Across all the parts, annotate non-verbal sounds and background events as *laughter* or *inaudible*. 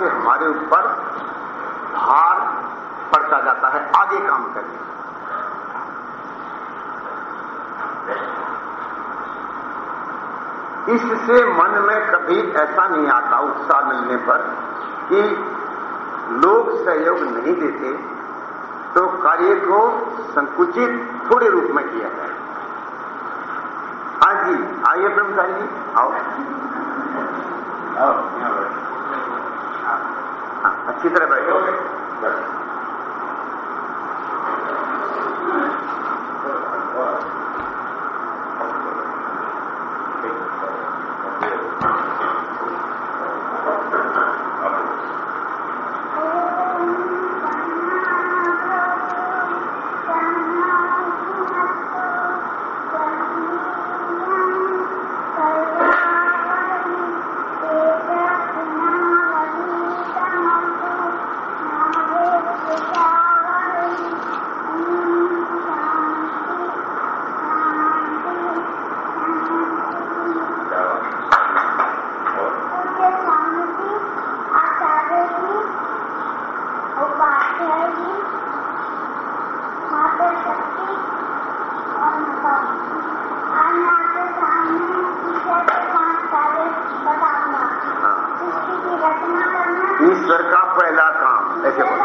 से हमारे ऊपर भार पड़ता जाता है, आगे काम करने इससे मन में कभी ऐसा नहीं आता उत्साह मिलने पर कि लोग सहयोग नहीं देते तो कार्य को संकुचित थोड़े रूप में किया जाए। हाँ जी, आइए ब्रह्मचारी जी, आओ। आओ हाँ, अच्छी तरह बैठो ईश्वर का पहला काम ऐसे बोलो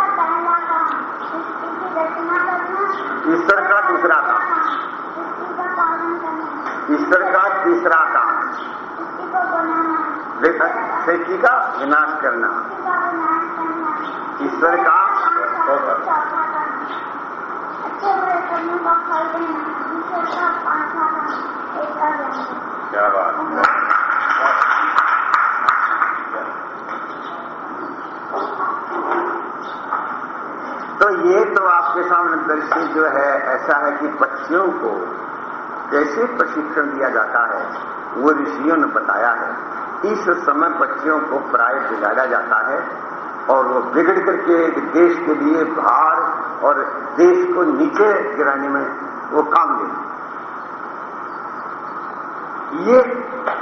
ईश्वर का दूसरा काम ईश्वर का तीसरा काम देखा सृष्टि का विनाश करना ईश्वर का क्या बात तो ये तो आपके सामने दृश्य जो है, ऐसा है कि बच्चियों को कैसे प्रशिक्षण दिया जाता है, वो ऋषियों ने बताया है। इस समय बच्चियों को प्राय बिगाड़ा जाता है और वो बिगड़ करके देश के लिए भार और देश को नीचे गिराने में वो काम ले ये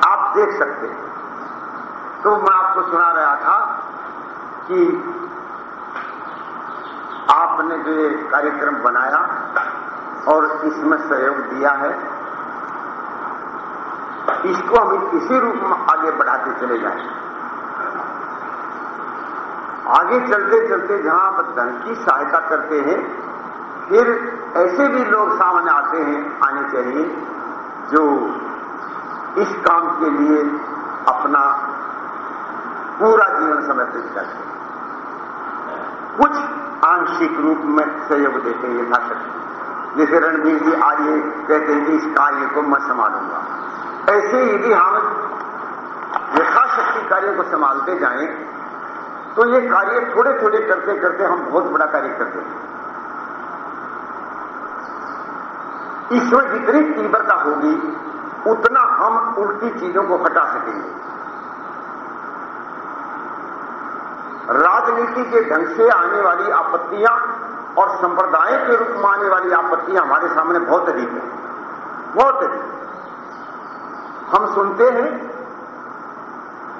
आप देख सकते हैं। तो मैं आपको सुना रहा था कि आपने जो ये कार्यक्रम बनाया और इसमें सहयोग दिया है, इसको हम इसी रूप में आगे बढ़ाते चले जाए। आगे चलते चलते जहाँ आप धन की सहायता करते हैं, फिर ऐसे भी लोग सामने आते हैं, आने चाहिए, जो इस काम के लिए अपना पूरा जीवन समर्पित करते कुछ आंशिक रूप में सहयोग देते हैं यथाशक्ति। जैसे रणबीर जी आर्य कहते हैं कि इस कार्य को मैं संभालूँगा। ऐसे यदि हम यथाशक्ति कार्य को संभालते जाएँ तो ये कार्य थोड़े थोड़े करते करते हम बहुत बड़ा कार्य करते हैं। इसमें जितनी तीव्रता होगी, उतना हम उल्टी चीज़ों को हटा सकेंगे। राजनीति के ढंग से आने वाली आपत्तियाँ और संप्रदाय के रूप में आने वाली आपत्तियाँ हमारे सामने बहुत अधिक है। बहुत अधिक। हम सुनते हैं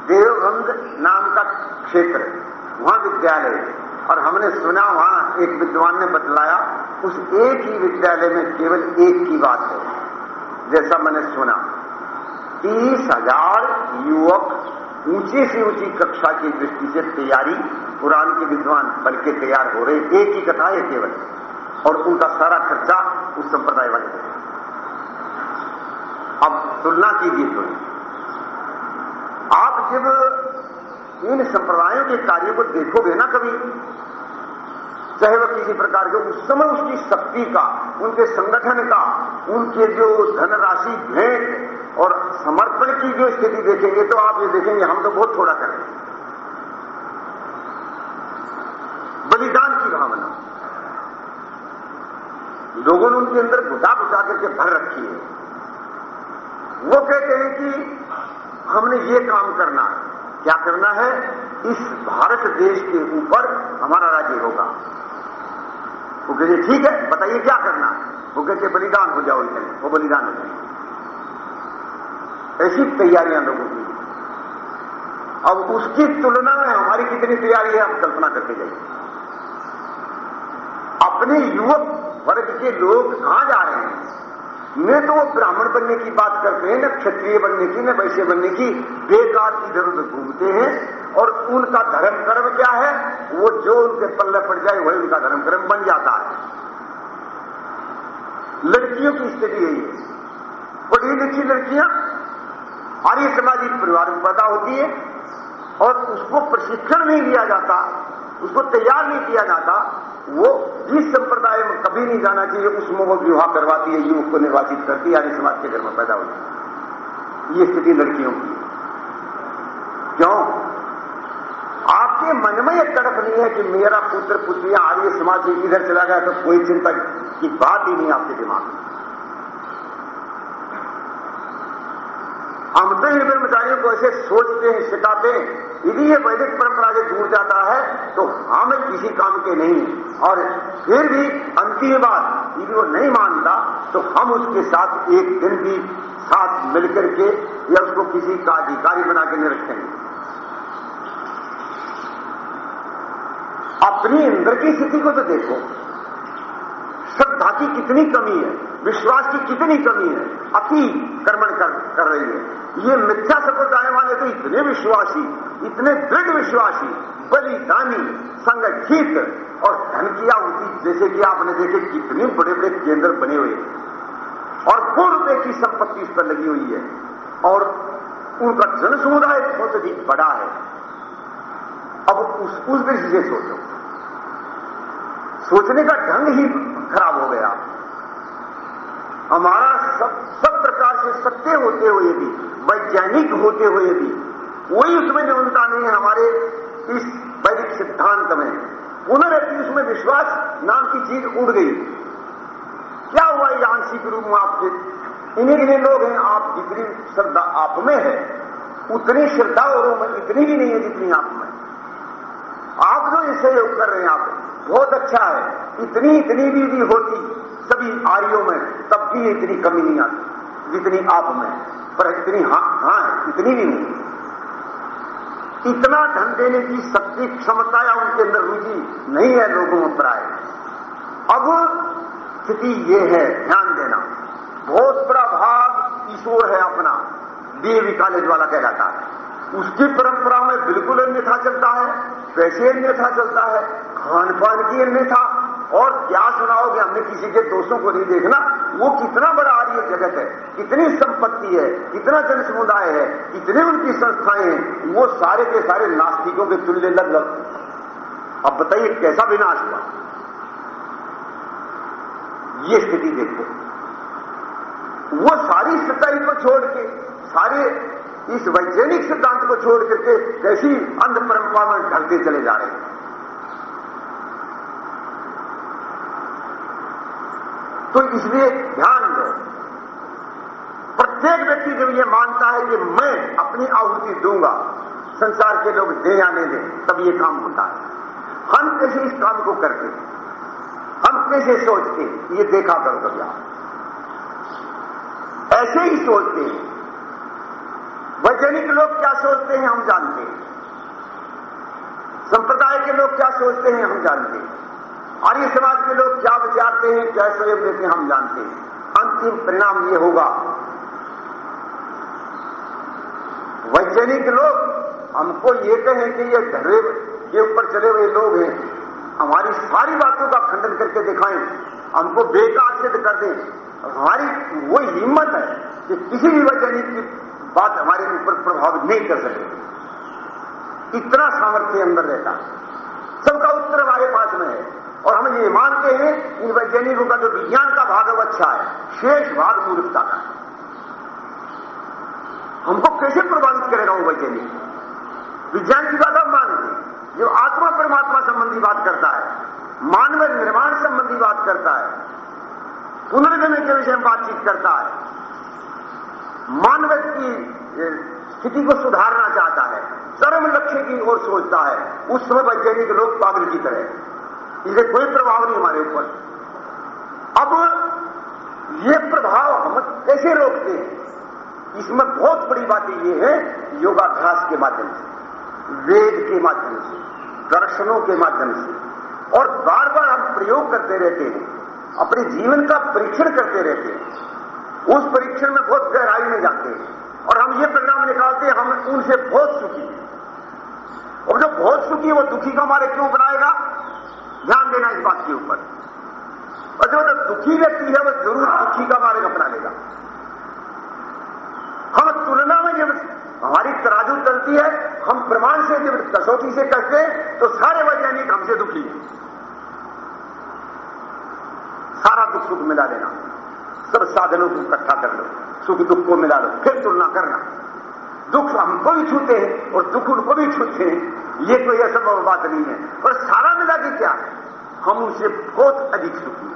देवबंद नाम का क्षेत्र, वहाँ विद्यालय, और हमने सुना वहाँ एक विद्वान ने बतलाया, उस एक ही विद्यालय में केवल एक की बात है, जैसा मैंने सुना। तीस हज़ार युवक ऊँची से ऊँची कक्षा की दृष्टि से तैयारी पुराण के विद्वान बल्कि तैयार हो रहे, एक ही कथा है केवल। और उनका सारा खर्चा उस संप्रदाय वाले अब तुलना कीजिए थोड़ी। आप जब इन संप्रदायों के कार्यों को देखोगे ना कभी, चाहे वह किसी प्रकार के उस समय उसकी शक्ति का, उनके संगठन का, उनके जो धनराशि भेंट समर्पण की जो स्थिति देखेंगे तो आप ये देखेंगे, हम तो बहुत थोड़ा करेंगे बलिदान की भावना। लोगों ने उनके अंदर घुटा घुटा करके भर रखी है। वो कहते हैं कि हमने ये काम करना है। क्या करना है? इस भारत देश के ऊपर हमारा राज्य होगा। वो कहते ठीक है, बताइए क्या करना है? वो कहते बलिदान हो जाओ इतने वो बलिदान हो जाए ऐसी तैयारियाँ लोगों की। अब उसकी तुलना में हमारी कितनी तैयारी है, हम कल्पना करके जाइए। अपने युवक वर्ग के लोग कहाँ जा रहे हैं? न तो वो ब्राह्मण बनने की बात करते हैं, न क्षत्रिय बनने की, न वैश्य बनने की। बेकार इधर उधर घूमते हैं और उनका धर्म कर्म क्या है? वो जो उनके पल्ले पड़ जाए, वही उनका धर्म कर्म बन जाता है। लड़कियों की स्थिति यही है। पढ़ी लिखी लड़कियाँ आर्य समाजी परिवार में पैदा होती है और उसको प्रशिक्षण नहीं दिया जाता, उसको तैयार नहीं किया जाता, वो जिस संप्रदाय में कभी नहीं जाना चाहिए उसमें वो विवाह करवाती है, युवक को निर्वाचित करती है आर्य समाज के घर में पैदा होती है। ये स्थिति लड़कियों की क्यों? आपके मन में यह तड़प नहीं है कि मेरा पुत्र, पुत्रियाँ आर्य समाज इधर चला गया तो कोई चिंता की बात ही नहीं आपके दिमाग में। हम तो इन ब्रह्मचारियों को ऐसे सोचते हैं सिखाते हैं। यदि ये वैदिक परंपरा से दूर जाता है तो हम किसी काम के नहीं। और फिर भी अंतिम बात यदि वो नहीं मानता तो हम उसके साथ एक दिन भी साथ मिलकर के या उसको किसी का अधिकारी बना के नहीं रखेंगे। अपनी अंदर की स्थिति को तो देखो। श्रद्धा की कितनी कमी है विश्वास की कितनी कमी है अति कर्मण कर, कर रही है। ये मिथ्या संप्रदाय वाले तो इतने विश्वासी, इतने दृढ़ विश्वासी, बलिदानी, संगठित और धन की आहुति जैसे कि आपने देखे कितने बड़े बड़े केंद्र बने हुए और रुपए की संपत्ति इस पर लगी हुई है। और उनका जन समुदाय बहुत अधिक बड़ा है। अब उस उस दृष्टि से सोचो। सोचने का ढंग ही खराब हो गया। हमारा सब सब प्रकार से सत्य होते हुए भी वैज्ञानिक होते हुए भी कोई उसमें न्यूनता नहीं है हमारे इस वैदिक सिद्धांत में। पुनरअपि उसमें विश्वास नाम की चीज़ उड़ गई। क्या हुआ ये आंशिक रूप में आपके? इन्हीं इन्हीं लोग हैं आप जितनी श्रद्धा आप में है उतनी श्रद्धा औरों इतनी भी नहीं है जितनी आप में। आप जो ये योग कर रहे हैं आप बहुत अच्छा है। इतनी इतनी भी, भी होती सभी आर्यों में तब भी इतनी कमी नहीं आती। जितनी आप में, पर इतनी हाँ हाँ है, इतनी भी नहीं। इतना धन देने की शक्ति, क्षमता या उनके अंदर रुचि नहीं है लोगों में प्राय। अब स्थिति ये है, ध्यान देना। बहुत बड़ा भाग ईश्वर है अपना डीएवी कॉलेज वाला कहलाता है। उसकी परंपरा में बिल्कुल अन्यथा चलता है पैसे अन्यथा चलता है। खान पान की अन्यथा, और क्या सुनाओगे, हमने किसी के दोषों को नहीं देखना। वो कितना बड़ा आर्य जगत है, कितनी संपत्ति है, कितना जन समुदाय है, कितने उनकी संस्थाएँ हैं, वो सारे के सारे नास्तिकों के तुल्य लग लग अब बताइए कैसा विनाश हुआ? ये स्थिति देखो। वो सारी सच्चाई को छोड़ के, सारे इस वैज्ञानिक सिद्धांत को छोड़ करके कैसी अंध परंपरा में ढलते चले जा रहे हैं। तो इसलिए ध्यान दो। प्रत्येक व्यक्ति जब ये मानता है कि मैं अपनी आहुति दूँगा, संसार के लोग दे या नहीं दे, तब ये काम होता है। हम कैसे इस काम को करते हम कैसे सोचते ये देखा करो कभी ऐसे ही सोचते हैं। वैज्ञानिक लोग क्या सोचते हैं हम जानते हैं। संप्रदाय के लोग क्या सोचते हैं हम जानते हैं। आर्य समाज के लोग क्या विचारते हैं, क्या सहयोग देते हैं, हम जानते हैं। अंतिम परिणाम ये होगा। वैज्ञानिक लोग हमको ये कहें कि ये धर्रे के ऊपर चले हुए लोग हैं। हमारी सारी बातों का खंडन करके दिखाएँ। हमको बेकार सिद्ध कर दें। हमारी वो हिम्मत है कि किसी भी वैज्ञानिक की बात हमारे ऊपर प्रभावित नहीं कर सके। इतना सामर्थ्य अंदर रहता। सबका उत्तर हमारे पास में है। और हम ये मानते हैं इन वैज्ञानिकों का जो विज्ञान का भाग है वो अच्छा है। शेष भाग मूर्खता का हमको कैसे प्रभावित करेगा वो वैज्ञानिक विज्ञान की बात हम मानते जो आत्मा परमात्मा संबंधी बात करता है, मानव निर्माण संबंधी बात करता है, पुनर्जन्म के विषय में बातचीत करता है, मानव की स्थिति को सुधारना चाहता है चरम लक्ष्य की ओर सोचता है, उस समय वैज्ञानिक लोग पागल की तरह। इसे कोई प्रभाव नहीं हमारे ऊपर। अब ये प्रभाव हम कैसे रोकते हैं? इसमें बहुत बड़ी बात ये है, योगाभ्यास के माध्यम से, वेद के माध्यम से, दर्शनों के माध्यम से। और बार बार हम प्रयोग करते रहते हैं, अपने जीवन का परीक्षण करते रहते हैं। उस परीक्षण में बहुत गहराई में जाते हैं। और हम ये परिणाम निकालते हैं, हम उनसे बहुत सुखी हैं। और जो बहुत सुखी है, वो दुखी को हमारे क्यों बनाएगा? ध्यान देना इस बात के ऊपर। और जो दुखी व्यक्ति है वह ज़रूर दुखी का मार्ग अपना लेगा। हम तुलना में जब हमारी तराजू चलती है, हम प्रमाण से जब कसौटी से करते तो सारे वैज्ञानिक हमसे दुखी हैं। सारा दुख सुख मिला लेना सब साधनों को इकट्ठा कर लो, सुख दुख को मिला लो, फिर तुलना करना। दुख हमको भी छूते हैं और दुख उनको भी छूते हैं। ये कोई ऐसा बात नहीं है। और सारा मिला के क्या? हम उनसे बहुत अधिक सुखी।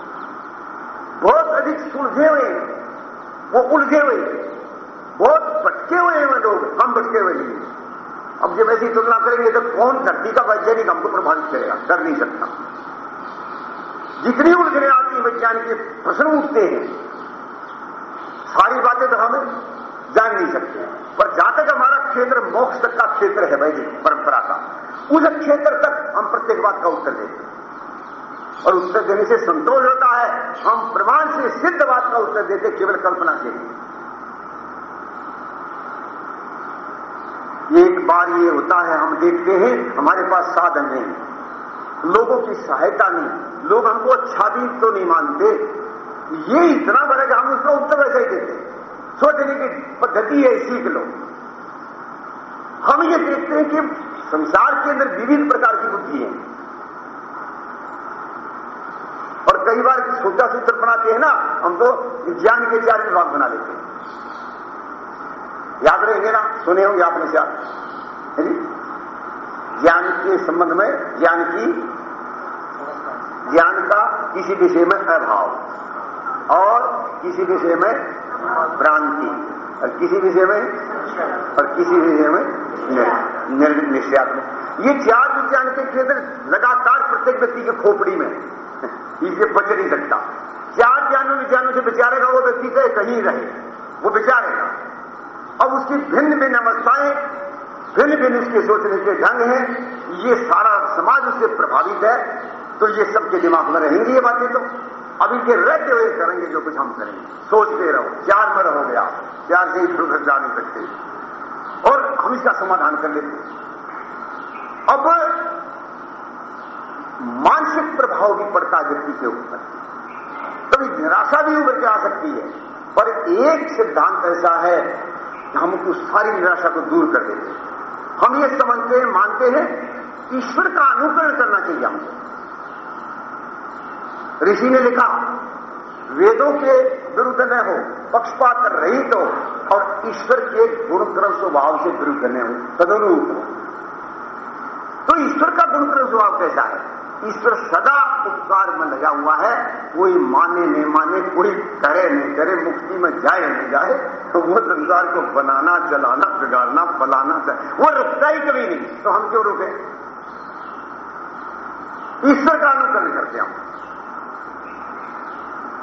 बहुत अधिक सुलझे हुए हैं। वो उलझे हुए हैं। बहुत भटके हुए हैं लोग। हम भटके हुए नहीं। अब जब ऐसी तुलना करेंगे तो कौन धरती का वैज्ञानिक हमको प्रभावित करेगा? कर नहीं सकता। जितनी उलझने आती वैज्ञानिक के प्रश्न उठते हैं। सारी बातें तो हम जान नहीं सकते। पर जहाँ तक हमारा क्षेत्र, मोक्ष तक का क्षेत्र है वैदिक परंपरा। उस क्षेत्र तक हम प्रत्येक बात का उत्तर देते हैं। और उत्तर देने से संतोष होता है। हम प्रमाण से सिद्ध बात का उत्तर देते, केवल कल्पना के लिए। एक बार ये होता है, हम देखते हैं, हमारे पास साधन नहीं। लोगों की सहायता नहीं। लोग हमको अच्छा भी तो नहीं मानते। ये इतना बड़ा कि हम उसका उत्तर वैसे ही देते सोचने की पद्धति है, सीख लो। हम ये देखते हैं कि संसार के अंदर विविध प्रकार की बुद्धि है। और कई बार छोटा सूत्र बनाते हैं ना, हम तो ज्ञान के चार विभाग बना लेते हैं। याद रहेंगे ना, सुने होंगे आपने आप। ज्ञान के संबंध में ज्ञान की, ज्ञान का किसी विषय में अभाव और किसी विषय में भ्रांति और किसी विषय में, और किसी विषय में निश्चयात्मक ये चार विज्ञान के क्षेत्र लगातार प्रत्येक व्यक्ति के खोपड़ी में इससे *laughs* बच नहीं सकता। चार ज्ञानों विज्ञानों से विचारेगा वो व्यक्ति कहे, कहीं रहे। वो विचारेगा अब उसकी भिन्न भिन्न अवस्थाएँ, भिन्न भिन्न उसके सोचने के ढंग हैं, ये सारा समाज उससे प्रभावित है। तो ये सबके दिमाग में रहेंगी ये बातें तो। अब इनके रहते हुए करेंगे जो कुछ हम करेंगे। सोचते रहो चार में रहोगे आप। चार से इधर उधर जा नहीं सकते। और हम इसका समाधान कर लेते अब मानसिक प्रभाव भी पड़ता है व्यक्ति के ऊपर। कभी निराशा भी उभर के आ सकती है, पर एक सिद्धांत ऐसा है कि हम उस सारी निराशा को दूर कर देते हम ये समझते हैं, मानते हैं ईश्वर का अनुकरण करना चाहिए हमको। ऋषि ने लिखा वेदों के विरुद्ध न हो, पक्षपात रहित हो, और ईश्वर के गुणक्रम स्वभाव से विरुद्ध न हो, तदनुरूप हो। तो ईश्वर का गुणक्रम स्वभाव कैसा है? ईश्वर सदा उपकार में लगा हुआ है, कोई माने नहीं माने, कोई करे नहीं करे, मुक्ति में जाए नहीं जाए तो वो संसार को बनाना, चलाना, बिगाड़ना, फलाना वो रुकता ही कभी नहीं तो हम क्यों रुके? ईश्वर का अनुकरण करते हम।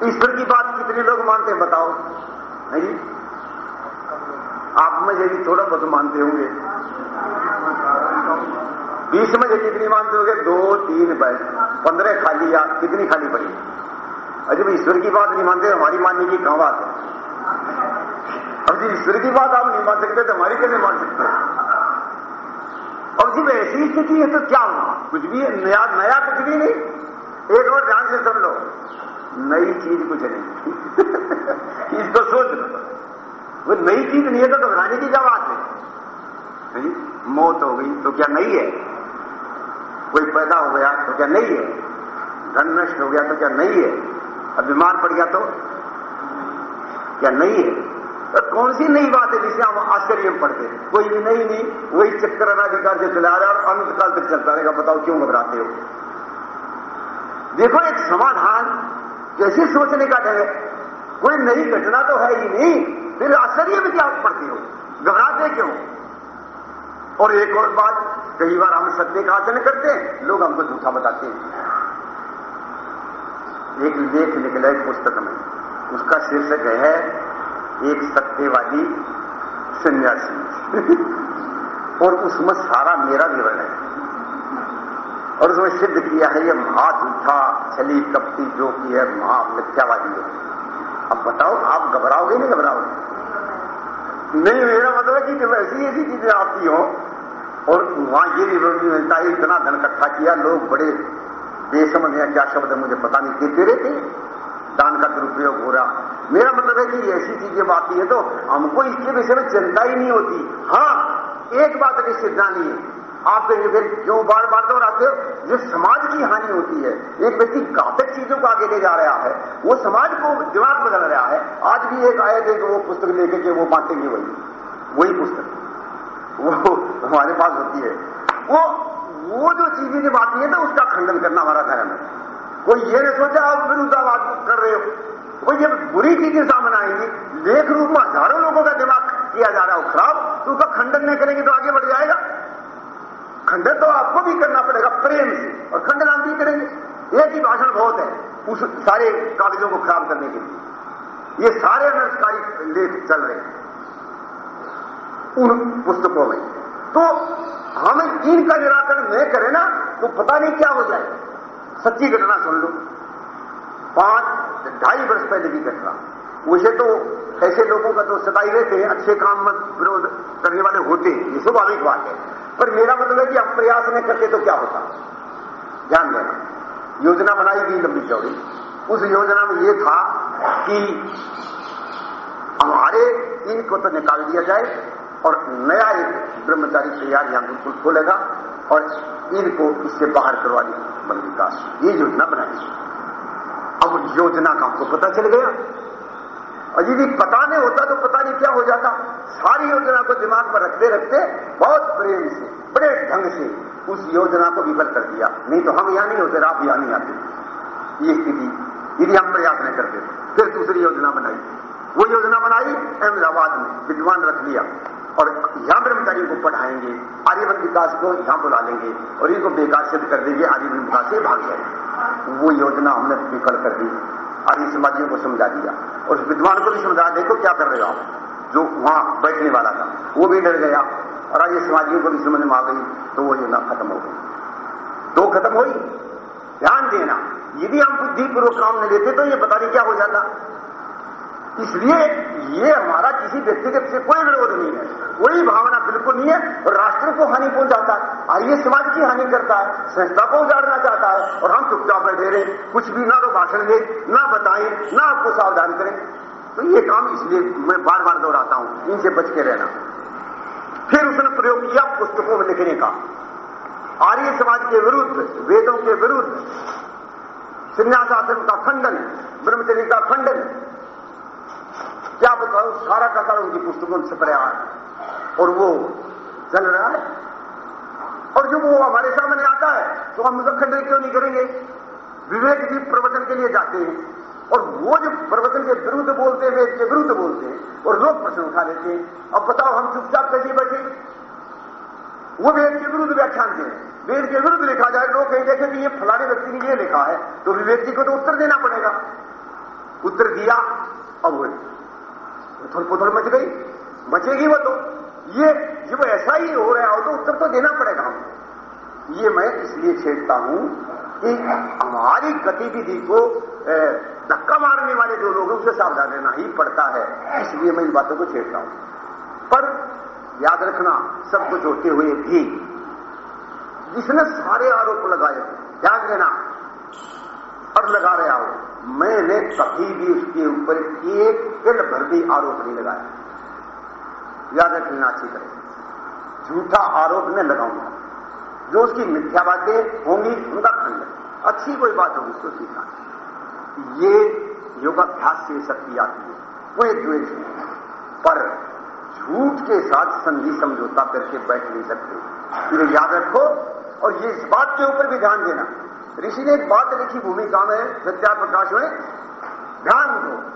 ईश्वर की बात कितने लोग मानते हैं बताओ? नहीं? आप में यदि थोड़ा बहुत मानते होंगे। बीस में कितनी मानते होंगे? दो, तीन बैठ पंद्रह खाली या कितनी खाली पड़ी? और जब ईश्वर की बात नहीं मानते, हमारी मानने की कहाँ बात है? अब जब ईश्वर की बात आप नहीं मान सकते तो हमारी कैसे मान सकते और जब ऐसी स्थिति है तो क्या हुआ? कुछ भी नया नया कुछ भी नहीं। एक और ध्यान से सुन लो। नई चीज़ कुछ नहीं। *laughs* चीज़ इसको सोच लो। वो नई चीज़ नहीं है तो घबराने की क्या बात है? नहीं मौत हो गई तो क्या नहीं है? कोई पैदा हो गया तो क्या नहीं है? धन नष्ट हो गया तो क्या नहीं है? अब बीमार पड़ गया तो क्या नहीं है? तो कौन सी नई बात है जिसे हम आश्चर्य में पढ़ते कोई भी नहीं नहीं, वही चक्कर अनाधिकार से चला रहा है और अनंत काल तक चलता रहेगा। बताओ क्यों घबराते हो? देखो, एक समाधान कैसे सोचने का ढंग है। कोई नई घटना तो है ही नहीं, फिर आश्चर्य में क्या पड़ती हो। घबराते क्यों? और एक और बात, कई बार हम सत्य का आचरण करते हैं, लोग हमको झूठा बताते हैं। एक लेख निकला एक पुस्तक में। उसका शीर्षक है, एक सत्यवादी सन्यासी। *laughs* और उसमें सारा मेरा विवरण है। और उसमें सिद्ध किया है, ये महा झूठा छली कपटी जो की है महा मिथ्यावादी है। अब बताओ, आप घबराओगे नहीं घबराओगे? नहीं, मेरा मतलब कि जब ऐसी ऐसी चीज़ें आती हो, और वहाँ ये भी मिलता है इतना धन इकट्ठा किया, लोग बड़े बेसमझ हैं, क्या शब्द है, मुझे पता नहीं, देते रहते दान का दुरुपयोग हो रहा। मेरा मतलब है कि ऐसी चीज़ें आती है तो हमको इसके विषय में चिंता ही नहीं होती। हाँ, एक बात निश्चित जानी है आप कहेंगे फिर क्यों बार बार दोहराते हो जो समाज की हानि होती है। एक व्यक्ति घातक चीज़ों को आगे ले जा रहा है, वो समाज को दिमाग बदल रहा है। आज भी एक आए थे कि वो पुस्तक लेके के वो बांटेंगे वही। वही पुस्तक। वो हमारे पास होती है। वो वो जो चीज़ें जब आती है ना, उसका खंडन करना हमारा धर्म है। कोई ये नहीं सोचा, आप विरुद्धावाद कर रहे हो। वो जब बुरी चीज़ें सामने आएँगी, लेख रूप में हज़ारों लोगों का दिमाग किया जा रहा हो खराब तो उसका खंडन नहीं करेंगे तो आगे बढ़ खंडन तो आपको भी करना पड़ेगा, प्रेम से। और खंडन हम भी करेंगे। एक ही भाषण बहुत है, उस सारे कागजों को खराब करने के लिए। ये सारे अनर्थकारी लेख चल रहे हैं। उन पुस्तकों में। तो हम इनका निराकरण नहीं करें ना तो पता नहीं क्या हो जाए। सच्ची घटना सुन लो। पाँच, ढाई वर्ष पहले की घटना। मुझे तो ऐसे लोगों का तो सताई रहते हैं, अच्छे काम में विरोध करने वाले होते हैं। ये स्वाभाविक बात है। पर मेरा मतलब है कि आप प्रयास नहीं करते तो क्या होता? ध्यान देना योजना बनाई गई लंबी चौड़ी। उस योजना में यह था कि हमारे इनको तो निकाल दिया जाए और नया एक ब्रह्मचारी तैयार यहाँ बिल्कुल खोलेगा और इनको इससे बाहर करवा दी बन विकास ये योजना बनाई अब योजना का हमको पता चल गया। और यदि पता नहीं होता तो पता नहीं क्या हो जाता। सारी योजना को दिमाग में रखते रखते बहुत प्रेम से, बड़े ढंग से उस योजना को विफल कर दिया। नहीं तो हम यहाँ नहीं होते, आप यहाँ नहीं आते। ये स्थिति, यदि हम प्रयास नहीं करते, फिर दूसरी योजना बनाई। वो योजना बनाई, अहमदाबाद में विद्वान रख लिया। और यहाँ ब्रह्मचारियों को पढ़ाएँगे आर्यवन विकास को यहाँ बुला लेंगे, और इनको बेकार सिद्ध कर देंगे आर्यवन विकास से भाग जाएँगे। वो योजना हमने विफल कर दी। आर्य समाजियों को समझा दिया। और उस विद्वान को भी समझा, देखो क्या कर रहे हो आप। जो वहाँ बैठने वाला था, वो भी डर गया। और आर्य समाजियों को भी समझ में आ गई तो वो योजना खत्म हो गई। दो खत्म हुई। ध्यान देना, यदि हम बुद्धिपूर्वक काम नहीं लेते तो ये पता नहीं क्या हो जाता। इसलिए ये हमारा किसी व्यक्तिगत से कोई विरोध नहीं है। कोई भावना बिल्कुल नहीं है और राष्ट्र को हानि पहुंचाता है। आइए समाज की हानि करता है संस्था को उजाड़ना चाहता है और हम चुपचाप बैठे रहे। कुछ भी ना तो भाषण दे, ना बताएँ, ना आपको सावधान करें। तो ये काम इसलिए मैं बार बार दोहराता हूँ, इनसे बच के रहना। फिर उसने प्रयोग किया पुस्तकों में लिखने का। आर्य समाज के विरुद्ध, वेदों के विरुद्ध। संन्यासाश्रम का खंडन, ब्रह्मचर्य का खंडन। क्या बताओ सारा का सारा उनकी पुस्तकों से प्रयास और वो चल रहा है। और जब वो हमारे सामने आता है तो हम खंडन क्यों नहीं करेंगे? विवेक जी प्रवचन के लिए जाते हैं। और वो जो प्रवचन के विरुद्ध बोलते हैं, वेद के विरुद्ध बोलते हैं, और लोग प्रश्न उठा लेते हैं, अब बताओ हम चुपचाप कैसे बैठे? वो वेद के विरुद्ध व्याख्यान दें वेद के विरुद्ध लिखा जाए, लोग कहीं देखें कि ये फलाने व्यक्ति ने ये लिखा है तो विवेक जी को तो उत्तर देना पड़ेगा। उत्तर दिया, अब वो पुथल मच गई। बचेगी वो तो। ये जब ऐसा ही हो रहा हो तो उत्तर तो देना पड़ेगा हमको। ये मैं इसलिए छेड़ता हूँ कि हमारी गतिविधि को धक्का मारने वाले जो लोग हैं, उसे सावधान रहना ही पड़ता है। इसलिए मैं इन बातों को छेड़ता हूँ। पर याद रखना, सब कुछ होते हुए भी जिसने सारे आरोप लगाए ध्यान देना और लगा रहा हो। मैंने कभी भी उसके ऊपर एक पिल भर भी आरोप नहीं लगाया याद रखना अच्छी तरह। झूठा आरोप में लगाऊँगा। जो उसकी मिथ्या बातें होंगी, उनका खंड अच्छी कोई बात होगी, उसको सीखा। ये योगाभ्यास से शक्ति आती है। कोई द्वेष नहीं। पर झूठ के साथ संधि समझौता करके बैठ नहीं सकते। याद रखो और ये इस बात के ऊपर भी ध्यान देना। ऋषि ने एक बात लिखी भूमिका में सत्या प्रकाश में ध्यान दो।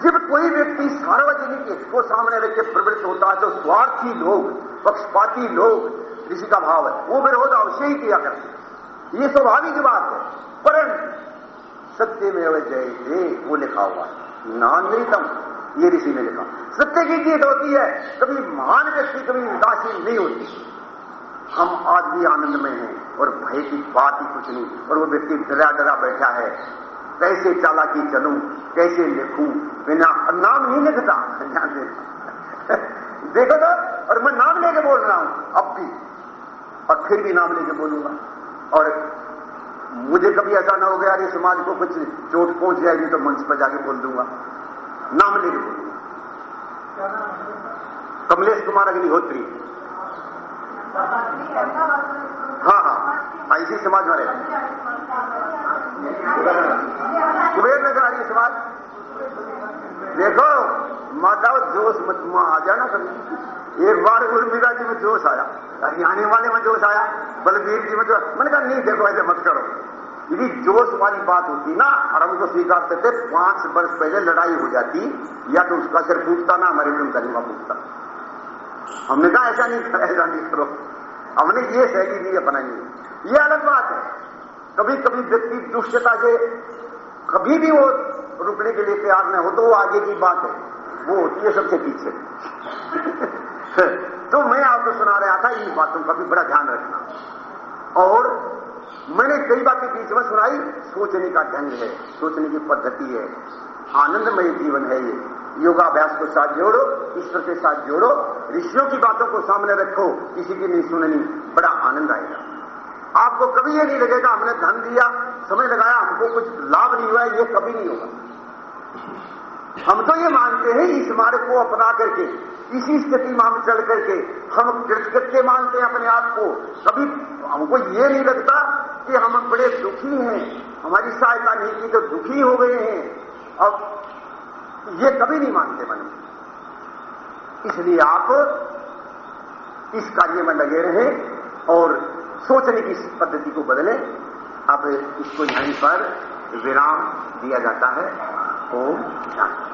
जब कोई व्यक्ति सार्वजनिक हित को सामने रख के प्रवृत्त होता है तो स्वार्थी लोग, पक्षपाती लोग ऋषि का भाव है। वो विरोध अवश्य ही किया करते ये स्वाभाविक बात है। परंतु सत्य में वह जय दे वो लिखा हुआ है। नान्यतम ये ऋषि ने लिखा। सत्य की जीत होती है। कभी महान व्यक्ति, कभी उदासीन नहीं होती। हम आज भी आनंद में हैं। और भय की बात ही कुछ नहीं। और वो व्यक्ति डरा डरा बैठा है। कैसे चालाकी चलूँ, कैसे लिखूं, बिना नाम नहीं लिखता। *laughs* देखो तो और मैं नाम लेके बोल रहा हूँ, अब भी। और फिर भी नाम लेके बोलूँगा। और मुझे कभी ऐसा ना हो गया अरे समाज को कुछ चोट पहुँच जाएगी तो मंच पर जाके बोल दूँगा। नाम लेके बोलूँगा। कमलेश कुमार अग्निहोत्री। हाँ हाँ। ऐसी समाज वाले। कुबेर नगर आर्य समाज। देखो, माता जोश मत आ जाना कभी। एक बार उर्मिला जी में जोश आया। हरियाणे वाले में जोश आया, बलबीर जी में जोश। मैंने कहा, नहीं देखो, ऐसे मत करो। यदि जोश वाली बात होती ना, और हम तो स्वीकार करते, पाँच वर्ष पहले लड़ाई हो जाती, या तो उसका सिर फूटता ना, हमारे में करीमा फूटता। हमने कहा, ऐसा नहीं ऐसा नहीं करो। हमने ये शैली नहीं अपनाई ये अलग बात है। कभी कभी व्यक्ति दुष्टता से कभी भी वो रुकने के लिए तैयार न हो तो वो आगे की बात है। वो होती है सबसे पीछे। *laughs* तो मैं आपको सुना रहा था इन बातों का भी बड़ा ध्यान रखना। और मैंने कई बातें बीच में सुनाई। सोचने का ढंग है, सोचने की पद्धति है। आनंदमय जीवन है ये। योगाभ्यास को साथ जोड़ो, ईश्वर के साथ जोड़ो, ऋषियों की बातों को सामने रखो, किसी की नहीं सुननी, बड़ा आनंद आएगा। आपको कभी ये नहीं लगेगा, हमने धन दिया, समय लगाया, हमको कुछ लाभ नहीं हुआ, ये कभी नहीं होगा। हम तो ये मानते हैं, इस मार्ग को अपना करके, इसी स्थिति में हम चल करके, हम कृतकृत्य मानते हैं अपने आप को। कभी हमको ये नहीं लगता कि हम बड़े दुखी हैं, हमारी सहायता नहीं की तो दुखी हो गए हैं। और ये कभी नहीं मानते मन इसलिए आप इस कार्य में लगे रहें और सोचने की पद्धति को बदलें। अब इसको यहीं पर विराम दिया जाता है। ओम शांति